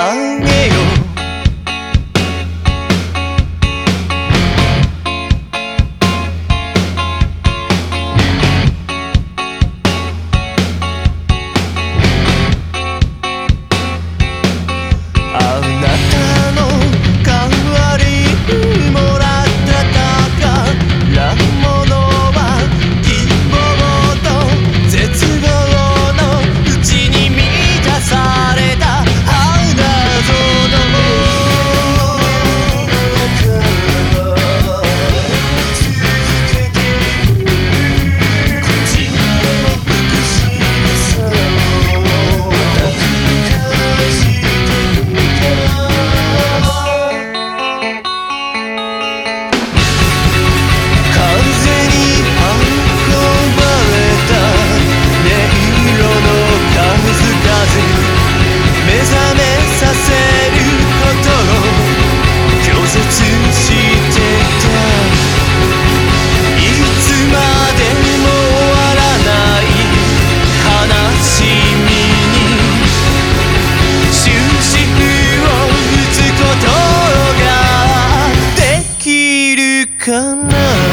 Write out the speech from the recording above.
等你。かな